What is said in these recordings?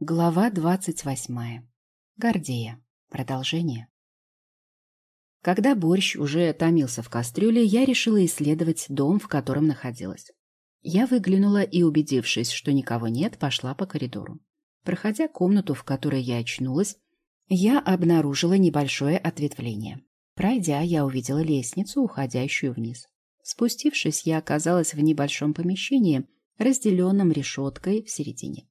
Глава двадцать восьмая. Гордея. Продолжение. Когда борщ уже томился в кастрюле, я решила исследовать дом, в котором находилась. Я выглянула и, убедившись, что никого нет, пошла по коридору. Проходя комнату, в которой я очнулась, я обнаружила небольшое ответвление. Пройдя, я увидела лестницу, уходящую вниз. Спустившись, я оказалась в небольшом помещении, разделенном решеткой в середине.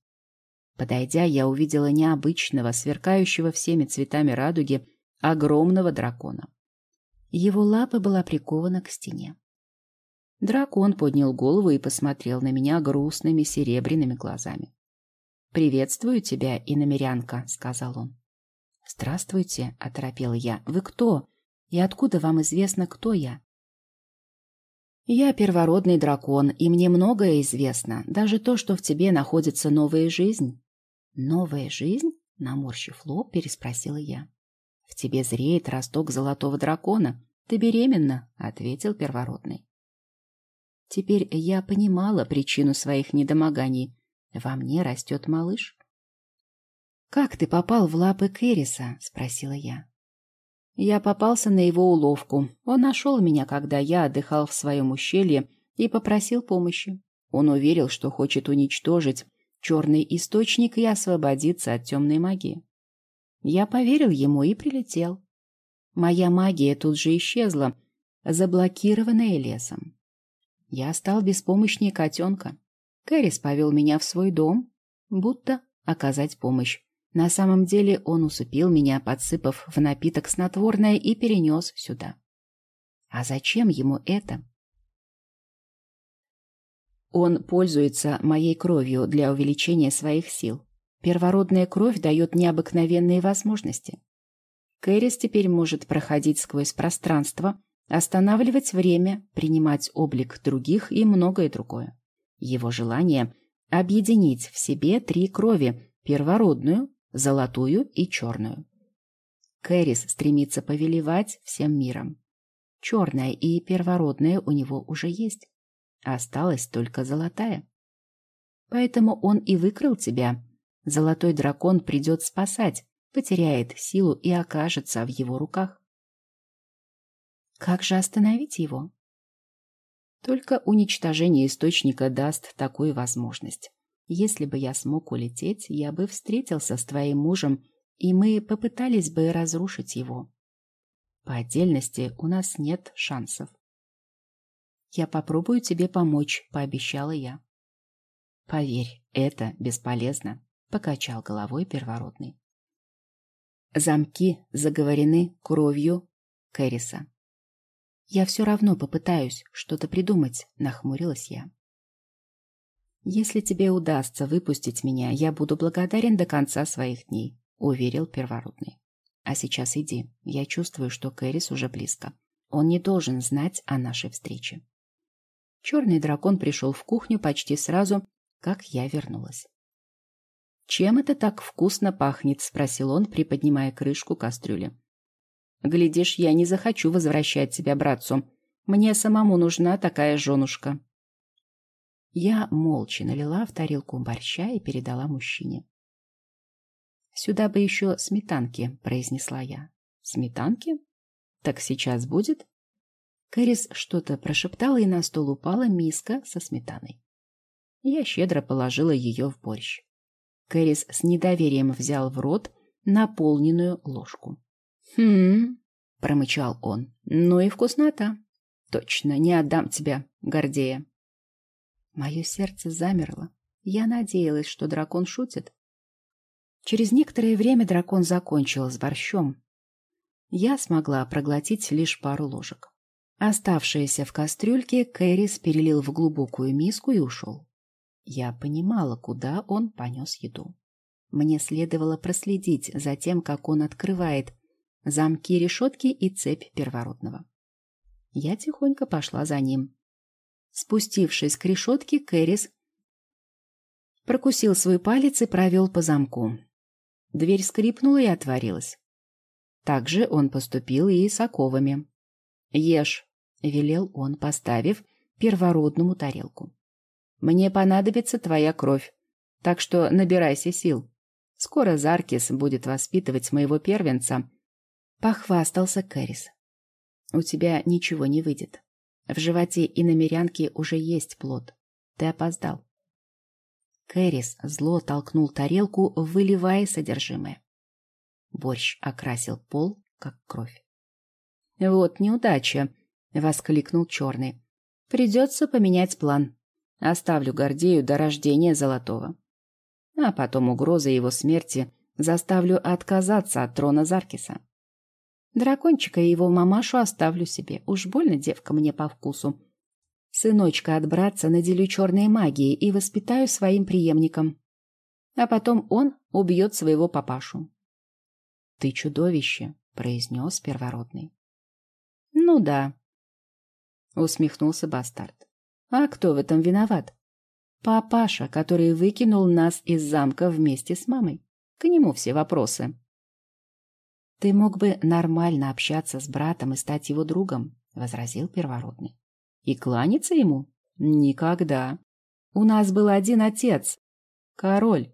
Подойдя, я увидела необычного, сверкающего всеми цветами радуги, огромного дракона. Его лапа была прикована к стене. Дракон поднял голову и посмотрел на меня грустными серебряными глазами. «Приветствую тебя, иномерянка», — сказал он. «Здравствуйте», — оторопела я. «Вы кто? И откуда вам известно, кто я?» «Я первородный дракон, и мне многое известно, даже то, что в тебе находится новая жизнь. «Новая жизнь?» — наморщив лоб, переспросила я. «В тебе зреет росток золотого дракона. Ты беременна?» — ответил первородный. Теперь я понимала причину своих недомоганий. Во мне растет малыш. «Как ты попал в лапы Кэриса?» — спросила я. Я попался на его уловку. Он нашел меня, когда я отдыхал в своем ущелье, и попросил помощи. Он уверил, что хочет уничтожить черный источник и освободиться от темной магии. Я поверил ему и прилетел. Моя магия тут же исчезла, заблокированная лесом. Я стал беспомощнее котенка. Кэрис повел меня в свой дом, будто оказать помощь. На самом деле он усыпил меня, подсыпав в напиток снотворное и перенес сюда. А зачем ему это? Он пользуется моей кровью для увеличения своих сил. Первородная кровь дает необыкновенные возможности. Кэрис теперь может проходить сквозь пространство, останавливать время, принимать облик других и многое другое. Его желание — объединить в себе три крови — первородную, золотую и черную. Кэрис стремится повелевать всем миром. Черная и первородная у него уже есть. Осталась только золотая. Поэтому он и выкрал тебя. Золотой дракон придет спасать, потеряет силу и окажется в его руках. Как же остановить его? Только уничтожение источника даст такую возможность. Если бы я смог улететь, я бы встретился с твоим мужем, и мы попытались бы разрушить его. По отдельности у нас нет шансов. «Я попробую тебе помочь», — пообещала я. «Поверь, это бесполезно», — покачал головой первородный. Замки заговорены кровью Кэриса. «Я все равно попытаюсь что-то придумать», — нахмурилась я. «Если тебе удастся выпустить меня, я буду благодарен до конца своих дней», — уверил первородный. «А сейчас иди. Я чувствую, что Кэрис уже близко. Он не должен знать о нашей встрече». Черный дракон пришел в кухню почти сразу, как я вернулась. «Чем это так вкусно пахнет?» — спросил он, приподнимая крышку кастрюли. «Глядишь, я не захочу возвращать тебя братцу. Мне самому нужна такая женушка». Я молча налила в тарелку борща и передала мужчине. «Сюда бы еще сметанки», — произнесла я. «Сметанки? Так сейчас будет?» Кэрис что-то прошептала, и на стол упала миска со сметаной. Я щедро положила ее в борщ. Кэрис с недоверием взял в рот наполненную ложку. «Хм...» — промычал он. «Ну и вкуснота. Точно, не отдам тебя, Гордея». Мое сердце замерло. Я надеялась, что дракон шутит. Через некоторое время дракон закончил с борщом. Я смогла проглотить лишь пару ложек. Оставшееся в кастрюльке Кэрис перелил в глубокую миску и ушел. Я понимала, куда он понес еду. Мне следовало проследить за тем, как он открывает замки решетки и цепь первородного. Я тихонько пошла за ним. Спустившись к решетке, Кэрис прокусил свой палец и провел по замку. Дверь скрипнула и отворилась. Также он поступил и с оковами. «Ешь», — велел он, поставив первородному тарелку. «Мне понадобится твоя кровь, так что набирайся сил. Скоро Заркис будет воспитывать моего первенца. Похвастался Кэрис. У тебя ничего не выйдет. В животе и намерянки уже есть плод. Ты опоздал. Кэрис зло толкнул тарелку, выливая содержимое. Борщ окрасил пол, как кровь. «Вот неудача!» — воскликнул черный. «Придется поменять план. Оставлю Гордею до рождения Золотого. А потом угроза его смерти заставлю отказаться от трона Заркиса. Дракончика и его мамашу оставлю себе. Уж больно девка мне по вкусу. Сыночка от братца наделю черной магией и воспитаю своим преемником. А потом он убьет своего папашу. — Ты чудовище, — произнес первородный. — Ну да, — усмехнулся бастард. — А кто в этом виноват? Папаша, который выкинул нас из замка вместе с мамой. К нему все вопросы. — Ты мог бы нормально общаться с братом и стать его другом, — возразил первородный. — И кланяться ему? Никогда. У нас был один отец — король.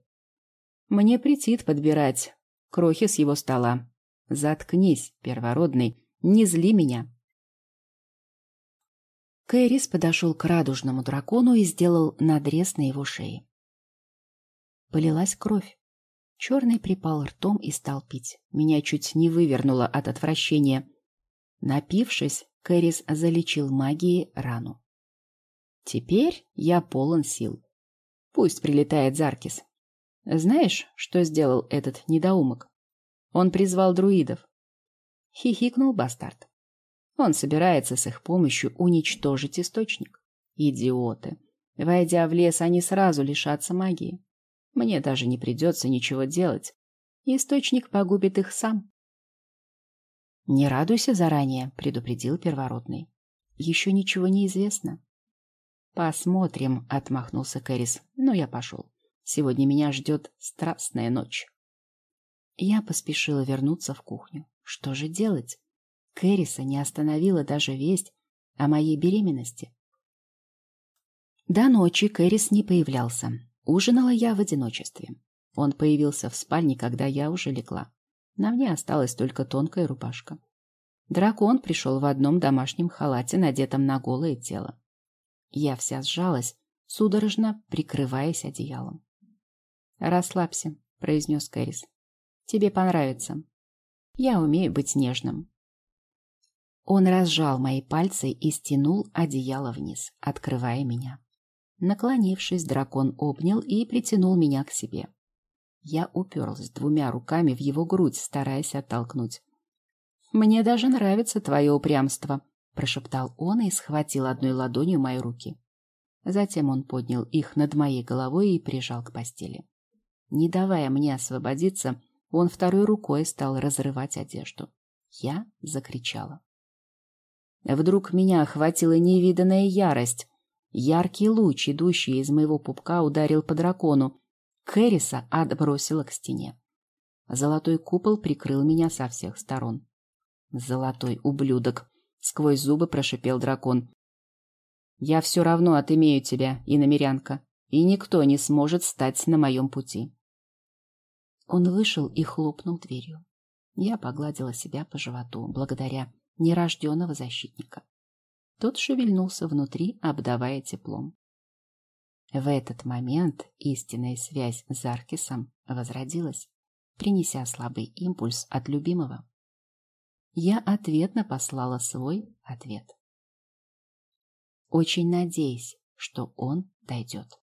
Мне претит подбирать крохи с его стола. Заткнись, первородный, не зли меня. Кэрис подошел к радужному дракону и сделал надрез на его шее. Полилась кровь. Черный припал ртом и стал пить. Меня чуть не вывернуло от отвращения. Напившись, Кэрис залечил магией рану. Теперь я полон сил. Пусть прилетает Заркис. Знаешь, что сделал этот недоумок? Он призвал друидов. Хихикнул бастард. Он собирается с их помощью уничтожить источник. Идиоты. Войдя в лес, они сразу лишатся магии. Мне даже не придется ничего делать. Источник погубит их сам. «Не радуйся заранее», — предупредил первородный. «Еще ничего не известно». «Посмотрим», — отмахнулся Кэрис. «Но я пошел. Сегодня меня ждет страстная ночь». Я поспешила вернуться в кухню. Что же делать? Кэриса не остановила даже весть о моей беременности. До ночи Кэрис не появлялся. Ужинала я в одиночестве. Он появился в спальне, когда я уже легла. На мне осталась только тонкая рубашка. Дракон пришел в одном домашнем халате, надетом на голое тело. Я вся сжалась, судорожно прикрываясь одеялом. «Расслабься», — произнес Кэрис. «Тебе понравится. Я умею быть нежным». Он разжал мои пальцы и стянул одеяло вниз, открывая меня. Наклонившись, дракон обнял и притянул меня к себе. Я уперлась двумя руками в его грудь, стараясь оттолкнуть. «Мне даже нравится твое упрямство», — прошептал он и схватил одной ладонью мои руки. Затем он поднял их над моей головой и прижал к постели. Не давая мне освободиться, он второй рукой стал разрывать одежду. Я закричала. Вдруг меня охватила невиданная ярость. Яркий луч, идущий из моего пупка, ударил по дракону. Кэриса отбросила к стене. Золотой купол прикрыл меня со всех сторон. «Золотой ублюдок!» — сквозь зубы прошипел дракон. «Я все равно отымею тебя, иномерянка, и никто не сможет стать на моем пути». Он вышел и хлопнул дверью. Я погладила себя по животу, благодаря нерожденного защитника. Тот шевельнулся внутри, обдавая теплом. В этот момент истинная связь с Аркисом возродилась, принеся слабый импульс от любимого. Я ответно послала свой ответ. Очень надеюсь, что он дойдет.